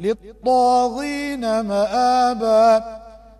للطاغين مآبا